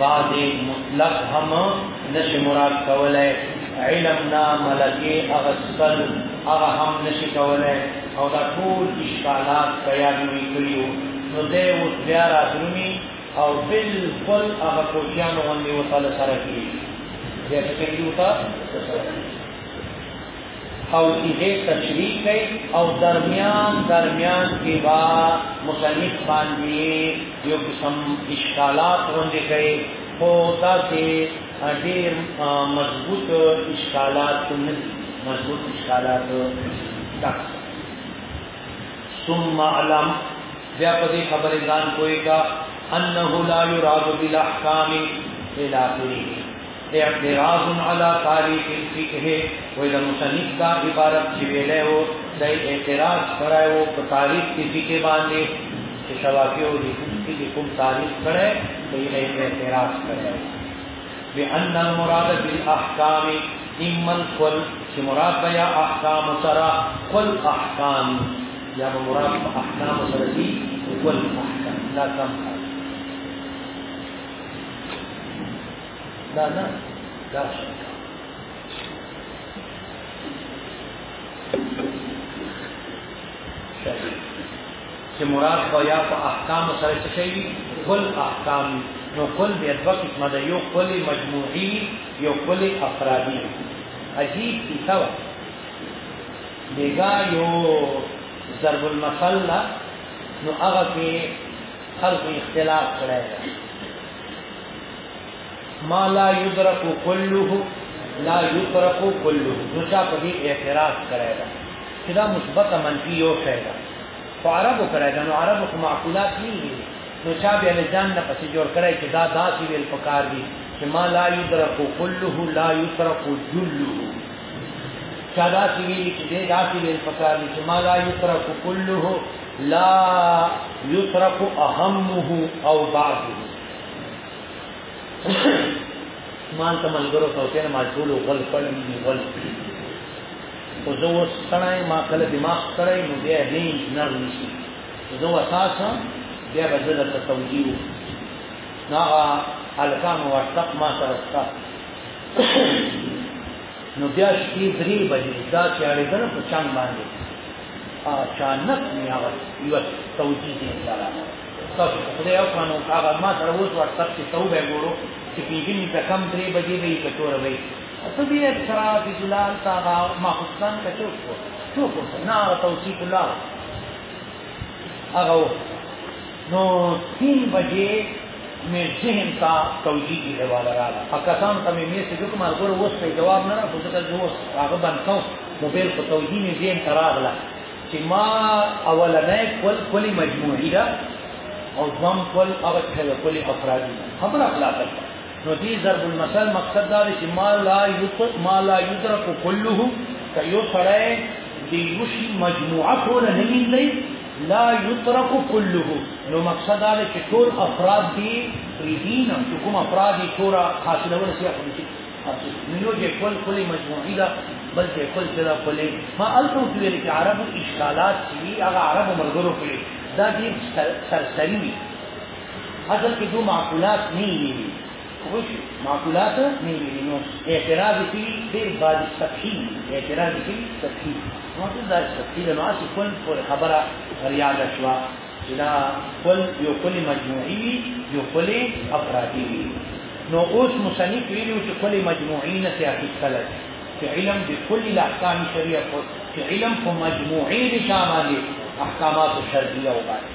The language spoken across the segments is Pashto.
بعد مطلق هم نشي مراد کولای علم نا ملکی اغسل هغه هم نشي کولای او دا ټول اشکالات بیان وی کړیو نو دې و بیا راتلونی او بالکل هغه کوچیان باندې وصل سره کیږي دې څه کیږي او صيغه تشریح کوي او درمیان درمیان کې با مصنف باندې یو قسم اشکالات وړاندې کوي خو دا چې ډېر مضبوط اشکالات نه دي مضبوط اشکالات دا ثم علم بیا په دې خبرې ځان کوی کا انه لا يراد بالاحکام الى اخره اعتراض علی تاریخ الفقه وې د مصنف دا عبارت چې ویلې وو د اعتراض کړای وو په تاریخ کې فقه باندې چې شوافی او لیکونکي د کوم تاریخ کړای په یې اعتراض کړای بأن المراد بالاحکام اما القل چې مراد بیا احکام سره قل احکام یا مراد احکام سره دي قل احکام لا تم دا نه دا چې مراد خو یا په احکام سره څه شي کل احکام نو کل به د وخت مده یو کل مجموعي یو کل افرادي عجیب کیسه و دیګا یو ضرب المثل نو هغه کې خلق اختلاف کړی ما لا يدرك كله لا يدرك كله نو چا په دې اعتراض کړی دا چې دا مثبت منفي یو شی ده خو عربو کړی دا نو عربو خو معقولات نه دي نو چا بیا له ځان نه پسې جوړ کړی چې دا داسې ویل پکار دي چې ما لا يدرك كله لا يترك جله چا داسې ویل چې داسې ویل پکار دي چې ما لا يترك كله لا يترك اهمه او بعضه مان ته ملګرو توته ما ټول غل پړم دي غل او زه اوس کړای ما کله دماغ کړای نو بیا نه نه نشي زه اساسا بیا بدل ته توجیه نا الکان ورتق ما سره استا نو بیا شپې درې بجې دا چې اړې ده په چان باندې اچانک مې هغه یو توجیه دې لاره تاسو په دې او قانون هغه ما سره اوس وخت کې توبه ګورو چې پیګنی د کم درې بجې به یې کټور وي ته دې سره د جلال تا ما حسن کټو کو څو کو نه توصیف الله هغه نو تین بجې مې ذهن ته توجیه دې والا راغله پاکستان ته مې مې څه کوم ارګور اوس په جواب نه راځو ځکه چې اوس هغه باندې کوم موبایل په توجیه مې ذهن ته راغله چې ما اولنې کول کلی مجموعي ده او دوم کول هغه څه کلی افرادي خبره خلاصه نو دې ضرب المثل مقصد دا دی چې ما لا یطق ما لا یدرک كله که یو سړی د یوشي مجموعه ټول نه مینځي لا یترک کله نو مقصد دا چې ټول افراد دي ریدین چې کوم افراد دي ټول حاصله ورسي خپل شي نو یو خپل خپل مجموعي دا بل چې خپل چې دا خپل ما الکو چې ویل کې عربو اشکالات چې هغه عربو مرګرو کې دا دې سرسری وي اصل کې دوه معقولات نه دي خوشی معقولات میری دینو اعتراض کی دیر بعد سطحی اعتراض کی سطحی مطلب دا سطحی دا نواسی کل پر خبر فریاد شوا جدا کل یو کل مجموعی یو کل افرادی نو اوس مصنف ویلو چې کل مجموعی نه سیاسی کلک چې علم د کل الاحکام شریعه چې علم په مجموعی نشامه احکامات شرعیه وباسي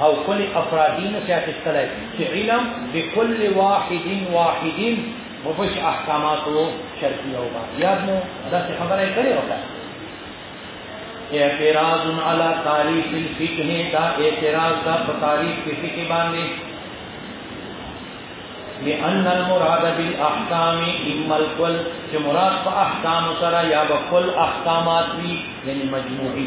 او کل افرادی نسی اخستلی چی علم بکل واحد واحد مبش احکامات و شرکی او با یاد مو دست خبره کری وکا اعتراض علی تاریخ الفقه دا اعتراض دا تاریخ کی فقه باندې لأن المراد بالأحكام إما الكل چې مراد په احکام سره یا بكل احکامات وي یعنی مجموعي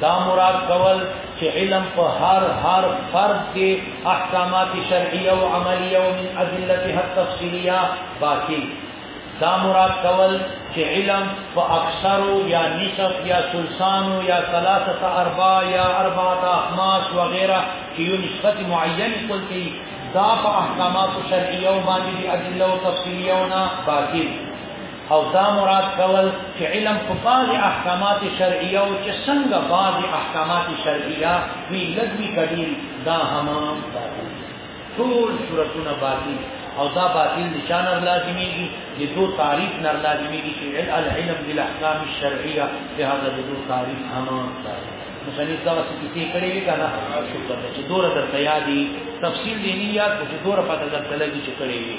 دا مراد کول چې علم په هر هر فرد کې احکامات شرعیه او عملیه او من ادلتها التفصیلیه باقی دا مراد کول چې علم په اکثر یا نصف یا سلسان یا ثلاثه اربع یا اربعه اخماس وغیرہ کې یو نسبت معین کول کې دا په احکامات شرعیه او باندې ادله او تفصیلیه او نه باقی او دا مراد کول چې علم په بعض احکامات شرعیه او چې څنګه بعض احکامات شرعیه وی لږوي کړي دا هم باطل ټول صورتونه باطل او دا باطل نشان لازميږي د دو تعریف نر لازميږي چې العلم بالاحکام الشرعیه په هغه د دو تعریف هم باطل مصنف دا څه کیسې کړې وی کنه شکر چې دوره در تیادی تفصیل دی نه یاد چې دوره پته در تلګي چې کړې وی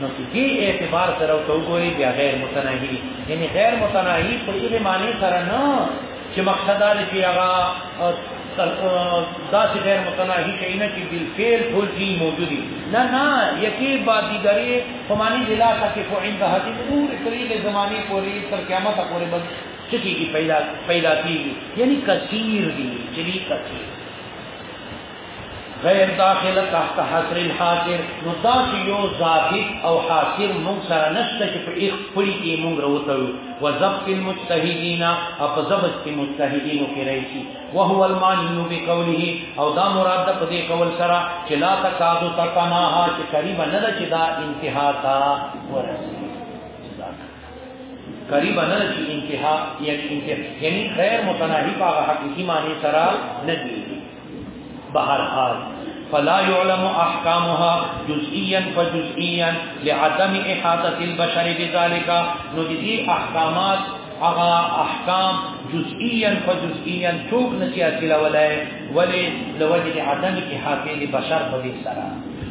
نو چې دې اعتبار سره او وګوري بیا غیر متناهي یعنی غیر متناهي په دې معنی سره نه چې مقصد دا چې هغه داسې غیر متناهي شي نه چې بالفعل ټول شي موجودي نه نه یکی بادي درې فمانی لا تکف عند هذه نور طریق زمانی پوری تر قیامت پوری بس چکی کی پیدا پیدا کیږي یعنی کثیر دي چلی کثیر غیر داخل تحت حصر الحاصر نو دا چې یو ظابط او حاصر مونږ سره نشته چې په ایخ پړي کې مونږ راوتلو و ضبط المجتهدین او په ضبط کې مجتهدینو کې راشي وهو المعنی بقوله او دا مراد په دې قول سره چې لا تکادو تکناها چې قریب نه ده چې دا انتها تا ورسي قریب نه ده چې انتها یعنی انتها یعنی غیر متناهی په حقیقي معنی سره نه دی بهر حال فلا يعلم احکامها جزئيا فجزئيا لعدم احاطه البشر بذلك نو دي احکامات هغه احکام جزئيا فجزئيا څوک نه چې اصله ولای ولی لوجد عدم احاطه البشر په دې سره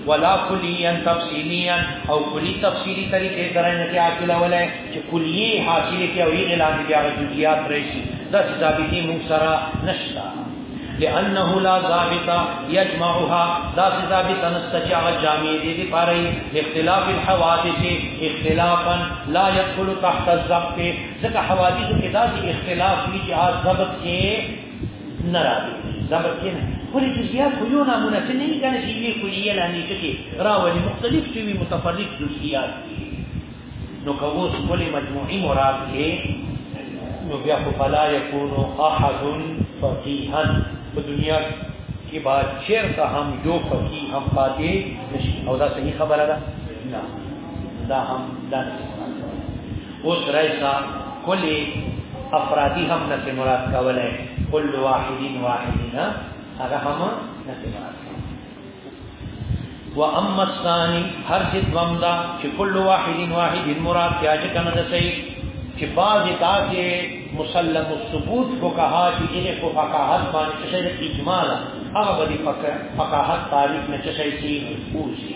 ولا کلیا تفصیلیا او کلی تفصیلی طریقې سره نه کې عاقل ولای چې کلی حاصل کې او یې اعلان بیا جزئیات راشي د ثابتې مو سره نشتا لانه لا ضابط يجمعها دا ضابط نستجع جامع دي دي پاره اختلاف الحوادث اختلافا لا يدخل تحت الضبط ځکه حوادث کې دا دي اختلاف دي چې از ضبط کې نه راځي ضبط کې نه ولې جزئیات خو یو نامونه څه نه کنه چې یې کلیه لاندې کې راولي مختلف شوي متفرق جزئیات دي نو که اوس کلی مجموعي مراد کې نو بیا خو فلا یکون احد فقیها په دنیا کې با چیرته هم یو فقیه هم پاتې نشي او دا صحیح خبره ده نه دا هم دا اوس رایسا کلی افرادی هم نه مراد کولای کل واحدین واحدین هغه هم نه مراد و اما الثاني هر چې دوم دا چې کل واحد واحد مراد کیا چې کنه د صحیح چې بعض داسې مسلم الثبوت فقها چې دې په فقاهت باندې څه اجماع هغه باندې فقاهت تعریف نه څه شي اوسي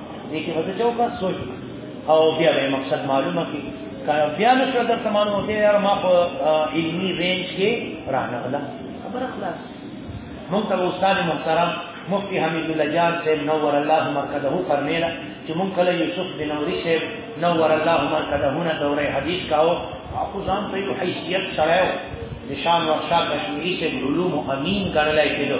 دې کې به څه وکړ سوچ او بیا به مقصد معلومه کی کله بیا نو شو درته معلومه دی یار ما په علمي رینج کې رانغله خبر خلاص مونږ ته استاد محترم مفتی حمید الله جان سے نور الله مرکزه فرمیلا چې مونږ کله یوسف بن نوری سے نور الله مرکزه نه دوره حدیث کاو اخو ځان په حیثیت سره نشان ورشا کشمیری سے علوم امین ګڼلای کېدو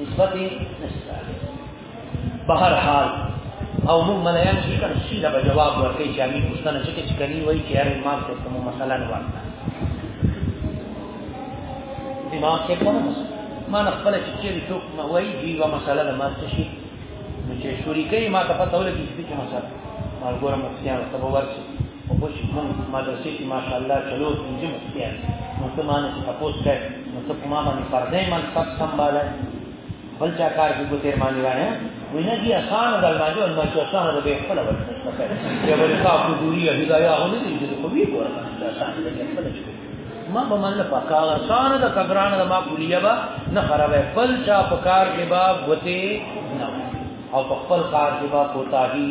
نسبت نشته په هر حال او موږ ملایان چې کله سیده به جواب ورکړي چې امیر پښتنه چې چې کني وایي چې هر امام ته کومه مسله نه ورته امام څه کومه ما نه خپل چې چیرې څوک ما وایي دی و مسله ده ما څه شي نو چې شریکې ما ته پته ولګي چې څه مسله ما ګورم مفتیان ته ورسي اوس کوم مدرسې کې ماشاءالله چلو پنځه مفتي نو ته مانه چې تاسو ته نو ته کومه باندې پردې مال سب سمباله بل چا کار کې ګوتیر باندې راځه وینا دي آسان د الماجو ان چې آسان د به خپل وخت څخه چې ولې تاسو دوی هدايا هونه دي چې خو به ګوره آسان د خپل چلو ما به منله پکا آسان د کګران د ما کلیه با نه خرابې بل چا پکار کې با ګوتې او خپل کار کې با کوتاهي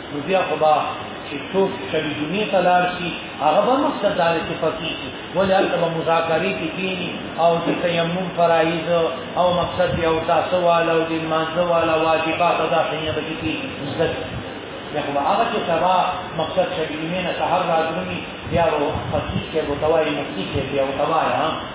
نو بیا خو به چې څوک شری دنیا ته لاړ شي هغه به مقصد دا چې فقیر شي ولې هلته به مذاکرې کې کېني او د تیمم فرایض او مقصد یې او تاسو والا او د لمانځه والا واجبات او دا شیونه به کېږي زده بیا خو به هغه چې سبا مقصد شری دنیا نه سهار راځي بیا به فقیر کې به ته وایي مفتي کې بیا به ته وایي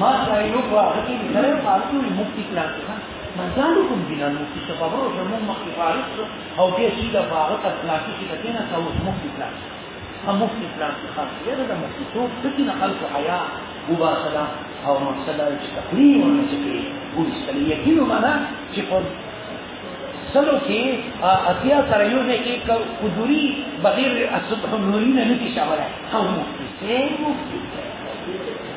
ما سایلو په هغه کې سره فارسو مفتی کلاس ها مزالو کوم دینه مفتی شباب او زمو مخکې فارس او بیا چې دا هغه تر کلاس کې کتنه تاسو مفتی کلاس هم مفتی کلاس خاص دی دا مفتی څو پکې نه خلق حیا وبا سلام او نو سلام چې تقریم او نه چې ګور سلی یقین معنا چې په سلو کې اتیا سره یو نه کې حضوري بغیر اصحاب نورین نه کې شامل هم مفتی مفتی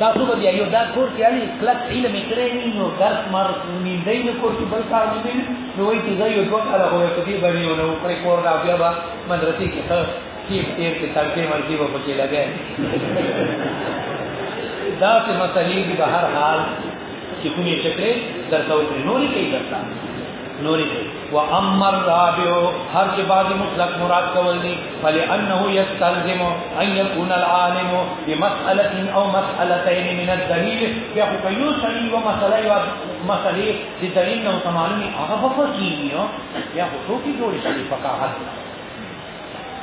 تاسو به یو دا کور کې علي کلک علم کړی نه نو درس مار مين دی نو کور کې بل کار دی نو وایي چې زه یو دوه کاله هو په دې باندې یو نو کړی کور دا بیا به مدرسې کې ته کې تیر کې ترکه مرګي به پکې لګای دا څه مسلې به هر حال چې کومې چکرې درته وکړي نو نه کوي درته نوری دی و اما الرابع هر چې بعد مطلق مراد کول دي فلانه يستلزم ان يكون العالم بمساله او مسالتين من الدليل بیا خو یو سړي و مسله یو مسله د دلیل نو سمالمي هغه په فقيه یا خو ټوکی جوړ شي فقاهت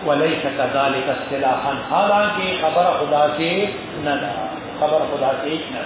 وليس كذلك اصطلاحا حالانکه خبر خدا سے نه خبر خدا سے نه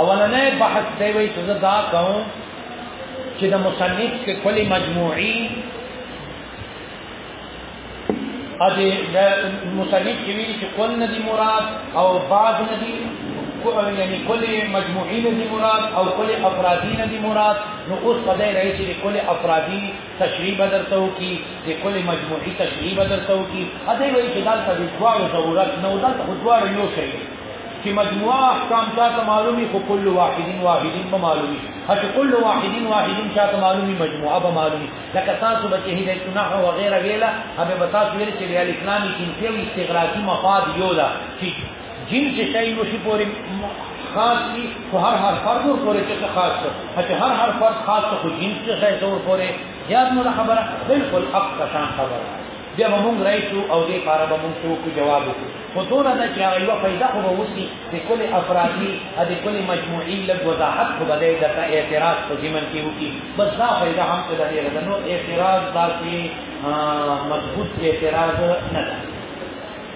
اولنې بحث دی وی چې دا کوم چې د مصنف کې کلی مجموعي ا دې د مصنف کې وی چې کول نه دی مراد او بعض نه دی یعنی کل مجموعی ندی مراد او کل افرادی ندی مراد نو اوس پدای رہی چې کل افرادی تشریح بدرتو کی د کل مجموعی تشریح بدرتو کی اته وی چې دال په دواړو ضرورت نو دال په دواړو یو شی چې مجموعه احکام تاسو معلومي خو کل واحدین واحدین به معلومي هڅه کل واحدین واحدین تاسو معلومي مجموعه به معلومي لکه تاسو به چې هیله تنه او غیره ویلا هغه به تاسو ویل چې ویل اسلامي کې یو استغراقي مفاد یو دا چې جن چې شي نو شي پورې خاص دي خو هر هر فرد ور پورې چې خاص شو هڅه هر هر فرد خاص خو جن چې شي ور پورې یاد مو خبره بالکل حق کسان خبره بیا به مونږ راشو او دې پاره به مونږ څوک جواب وکړو خو دونه ده چې هغه یوه فایده خو به وسي د کلې افرادي د کلې مجموعي لږ وضاحت خو به دی درته اعتراض په ضمن کې وکړي بس دا فایده هم په دغې ده نور اعتراض داسې مضبوط اعتراض نه ده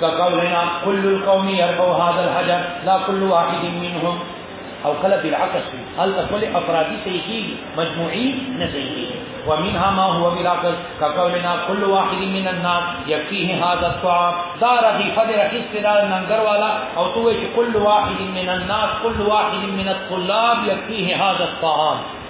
كقولنا كل القوم يرفع هذا الحجر لا كل واحد منهم او کله بالعكس هل اصل افرادی صحیح مجموعی نہ ومنها ما هو بالعكس كقولنا كل واحد من الناس يكفيه هذا الطعام دار في قدر دار ننگر والا او تو كل واحد من الناس كل واحد من الطلاب يكفيه هذا الطعام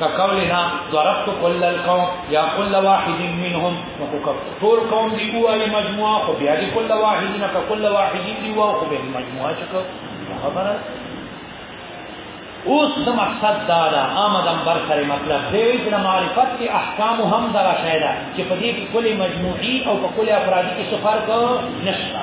كقولنا ضربت كل القوم يا كل واحد منهم طول قوم دي هو اي مجموعه خو بیا دي كل واحد نه كل واحد دي هو خو به مجموعه چکو خبره اوس د مقصد دا دا آمد امبر سره مطلب دی چې د معرفت کې احکام هم دا شایده چې په دې کې کلی مجموعي او په کلی افرادي کې څه فرق نشته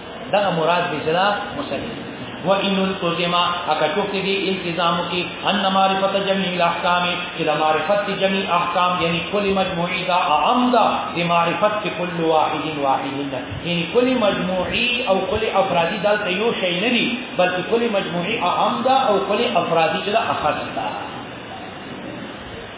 دا مراد دې چې دا مسلمان و ان التزم اکا چوکتی دی التزام کی ان معرفت جميع الاحکام چې د معرفت جميع احکام یعنی کل مجموعی دا اعم دا د معرفت کل واحد واحد یعنی کل مجموعی او کل افرادی دا یو شی نه دی بلکې کل مجموعی اعم دا او کل افرادی چې دا اخص دا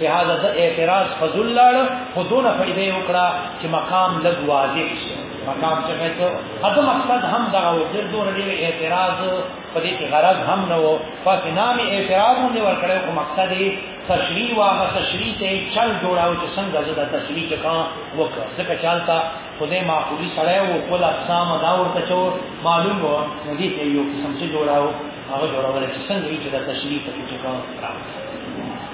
لهذا د اعتراض فضل لاړ خو دون فائدې وکړه چې مقام لږ واضح شي مقام چې ته هغه مقصد هم دا و چې دون دې اعتراض په دې کې غرض هم نه وو پس نام اعتراض هم نه ورکړې خو مقصد یې تشریح وا هغه تشریح ته چل جوړاو چې څنګه زه دا تشریح کا وکړه ځکه چالتا خدای معقولی سره وو خپل اقسام دا ورته چو معلوم وو نو دې یو قسم چې جوړاو هغه جوړول چې څنګه یې چې دا تشریح ته کې کا راځي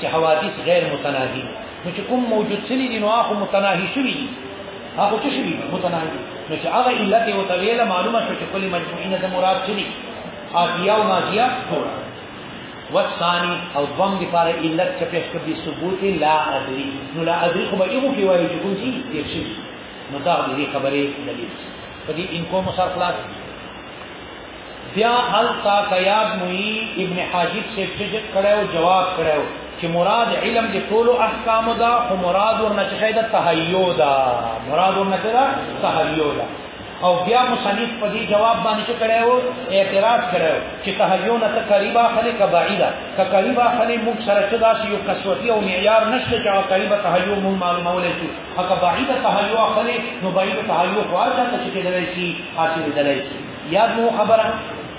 چې حوادث غیر متناهي نو چې کوم موجود سړي دي نو هغه متناهي شوی دي هغه څه شوی متناهي نو چې هغه علت او تویل معلومه شو چې کلی مجموعي نه مراد څه دي اغیا او ماضیه ټول والثاني او ضم دي فار علت چې پیش کړی ثبوت لا ادري نو لا ادري خو به یو کې وایي چې کوم شي دې شي نو دا دې خبرې دلیل په دې ان کوم سر خلاص بیا هلتا کیاد موی ابن حاجب سے چجک کړه او جواب کړه چې مراد علم د ټولو احکام دا او مراد ورنه چې دا تهیو دا مراد ورنه چې دا تهیو دا او بیا مصنف په دې جواب باندې چې کړه او اعتراض کړه چې تهیو نه تقریبا خلی کبعیدا تقریبا خلی موږ سره چې دا یو کسوتی او معیار نشته چې تقریبا تهیو مو معلومه ولې هغه بعیدا تهیو خلی نو بعیدا تهیو خو ارزه چې کېدلی شي حاصل کېدلی شي یاد مو خبره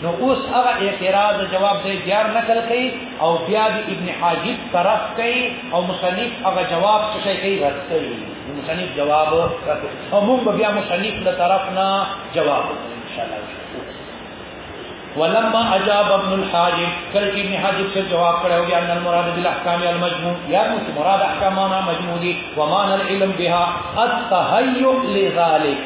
نو اوس هغه اعتراض جواب دی بیا نقل کوي او بیا د ابن حاجب طرف کوي او مصنف هغه جواب څه کوي رد کوي مصنف جواب رد او موږ بیا مصنف له طرف نه جواب ان شاء الله ولما اجاب ابن الحاجب کله چې ابن حاجب څخه جواب کړو بیا ان المراد بالاحکام المجموع یا نو چې مراد احکامنا مجموع دي ومان العلم بها التهيؤ لذلك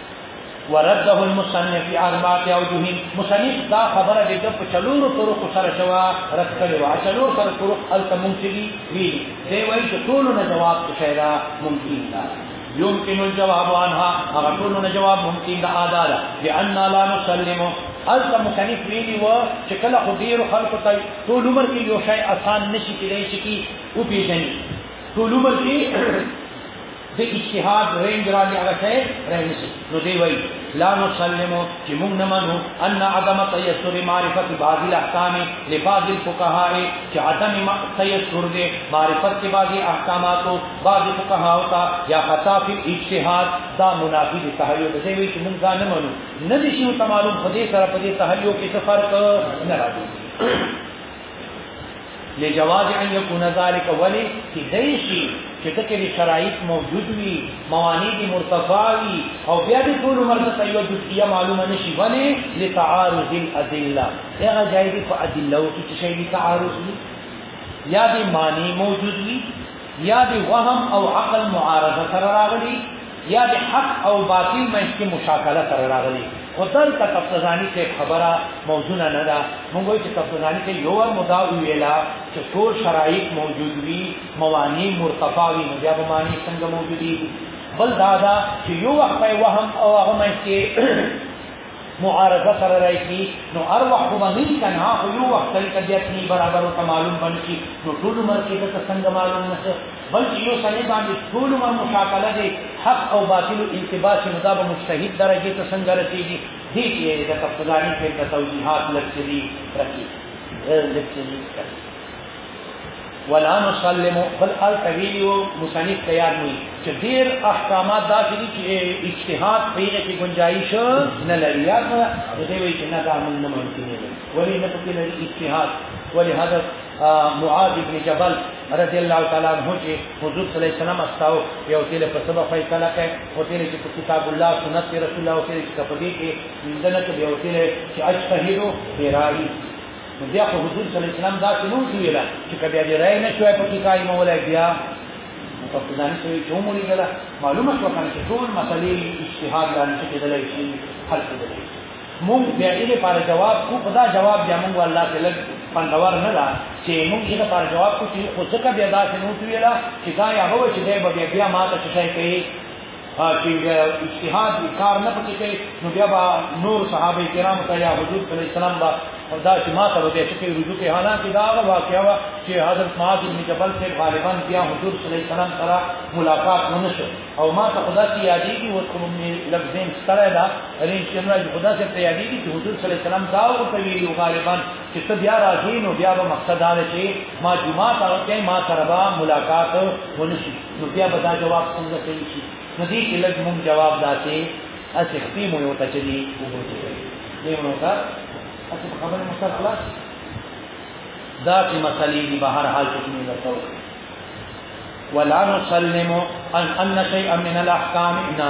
ورده المصنف في اربعه اوجه مصنف دا خبره دې په چلورو طرق سره شوا رد کړي وا چلور سره طرق التمنسلي وی دی وایي چې ټول نه جواب څه دا ممکن ده يمكن الجواب عنها هغه ټول نه جواب ممکن ده ادا ده لأن لا نسلم البته مصنف ویلی و چې کله خو ډیر خلکو ته ټول عمر کې یو شی آسان نشي کېدای چې کی او پیژني ټول عمر کې د اجتهاد رینج را دي هغه شی رانیسي نو دی وایي لا نسلم چې موږ نه منو ان عدم تيسر معرفت بعض الاحکام لبعض الفقهاء چې عدم تيسر دې معرفت کې بعض احکاماتو بعض فقهاء تا یا خطا فی اجتهاد دا منافی دي تحلیل دی وایي چې موږ نه منو نه دي شي تمام خدای سره په دې تحلیل کې څه فرق نه راځي لجواز ان يكون ذلك ولي في ديشي چې دغه لري شرایط موجود وي موانع دي مرتفع وي او بیا دې ټول عمر ته یو جزئیه معلومه نشي ولې لتعارض الادله هغه ځای دي په ادله او کې شي تعارض وي یا دې معنی موجود وي یا دی وهم او عقل معارضه سره راغلی یا دی حق او باطل منځ کې مشاکله سره راغلی خو دلته تفسزانی کې خبره موضوع نه ده موږ وایو چې تفسزانی کې یو ور مدا ویلا چې ټول شرایط موجود وي موانی مرتفع وي نو بیا به معنی څنګه موجودي بل دا دا چې یو وخت په وهم او هغه منځ کې معارضه سره راځي نو هر وخت به نه کنا خو یو وخت تل طبیعت نه برابر او معلوم بنشي نو ټول عمر کې د څنګه معلوم نشه بلکې یو سړی باندې ټول عمر مشاکله دي حق او باطل انتباس مداب مجتهد درجه ته څنګه رسیږي دې کې د تفضلانی په توجیهات لکه دي رکھي لکه دي ولا نسلم بل ال تویو مصنف تیار وي چې ډیر احکامات داسې دي چې اجتهاد په یې کې گنجائش نه لري یا نو دې وی چې نه دا مونږ نه مونږ کېږي ولې نه پکې لري اجتهاد ولې حضرت معاذ بن جبل رضی الله تعالی عنہ چې حضور صلی الله علیه وسلم استاو یو تل په سبب فای کله کې او تل چې په کتاب الله سنت رسول الله او تل چې په دې کې دنه کې یو تل چې اجتهاد او رائي نو بیا خو حضور صلی الله علیه وسلم دا څنګه ویل چې کبه دې راي نه شوی په کې کای مولای بیا متفقدان سوی چې عمر یې معلومه شو کنه چې ټول مسلې اجتهاد لاندې چې کېدلای شي حل کېدلای شي مونږ بیا دې لپاره جواب کو خدا جواب بیا مونږ الله ته لګ پندور نه لا چې مونږ دې لپاره جواب کو چې خو څه کبه دا څنګه ویل چې دا هغه چې دې بیا بیا ماته څه کوي چې اجتهاد یې کار نه پکې کوي نو بیا به نور صحابه کرام ته یا حضور صلی الله علیه وسلم به او دا چې ما ته به چې رجوع کوي حالانکه دا هغه واقعا وا چې حضرت معاذ بن جبل سے غالبا بیا حضور صلی الله علیه وسلم سره ملاقات ونه شو او ما ته خدا کی یادې کی و کوم نه لفظین سره دا رین چې نه خدا سے ته یادې کی چې حضور صلی الله علیه وسلم دا او کوي او غالبا چې ته بیا راځې نو بیا به مقصد دا چې ما جمعه ته ما سره ملاقات ونه شي نو بیا به دا جواب څنګه صحیح شي نو دې کې لږ مونږ جواب داسې اسې خپې مو یو ته چې دي دې مونږ ته اسې په خبره مو سره خلاص دا چې مسلې دي به هر حال کې موږ درته ولا نسلم ان ان شيئا من الاحکام نه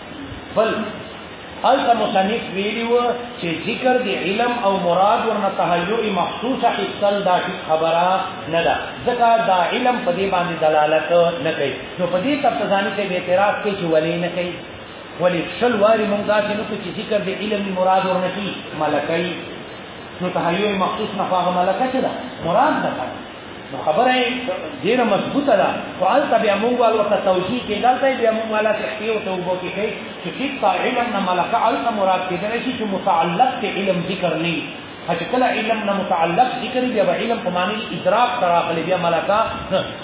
بل الته مصنف ویلی و چې ذکر دی علم او مراد ورنه تهیئ مخصوصه حصل دا خبره نه ده ځکه دا علم په دې باندې دلالت نه کوي نو په دې تفصیلانی ته اعتراض کوي چې ولې نه کوي ولې شل واری مونږ دا چې نو چې ذکر دی علم مراد ورنه کی ملکای نو تهیئ مخصوص نه هغه ملکه ده مراد ده نو خبره ډیره مضبوطه ده خو هلته بیا موږ وال ورته توجیه کې دلته بیا موږ والا تحقی او توبه کې کوي چې دې په علم نه ملکه هلته مراد کېدل شي چې متعلق کې علم ذکر نه چې کله علم نه متعلق ذکر بیا به علم په معنی ادراک سره غلي بیا ملکه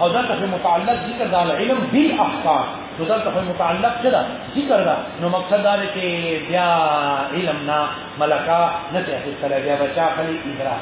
او دا ته متعلق ذکر دا علم بالاحکام نو دا ته متعلق څه ده ذکر دا نو مقصد دا دی چې بیا علم نه ملکه نه ته هیڅ کله بیا بچا خلی ادراک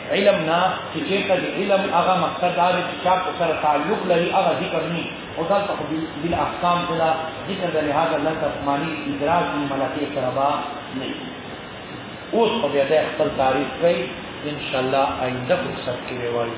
علم نه چې چېرته د علم هغه مقصد دا دی چې چا په سره تعلق لري هغه ذکر نه او دا په دل احکام کې دا ذکر د لحاظ الله تسمانی ادراک من ملکه سربا نه اوس په دې خپل تعریف کوي ان شاء الله آینده فرصت کې وایي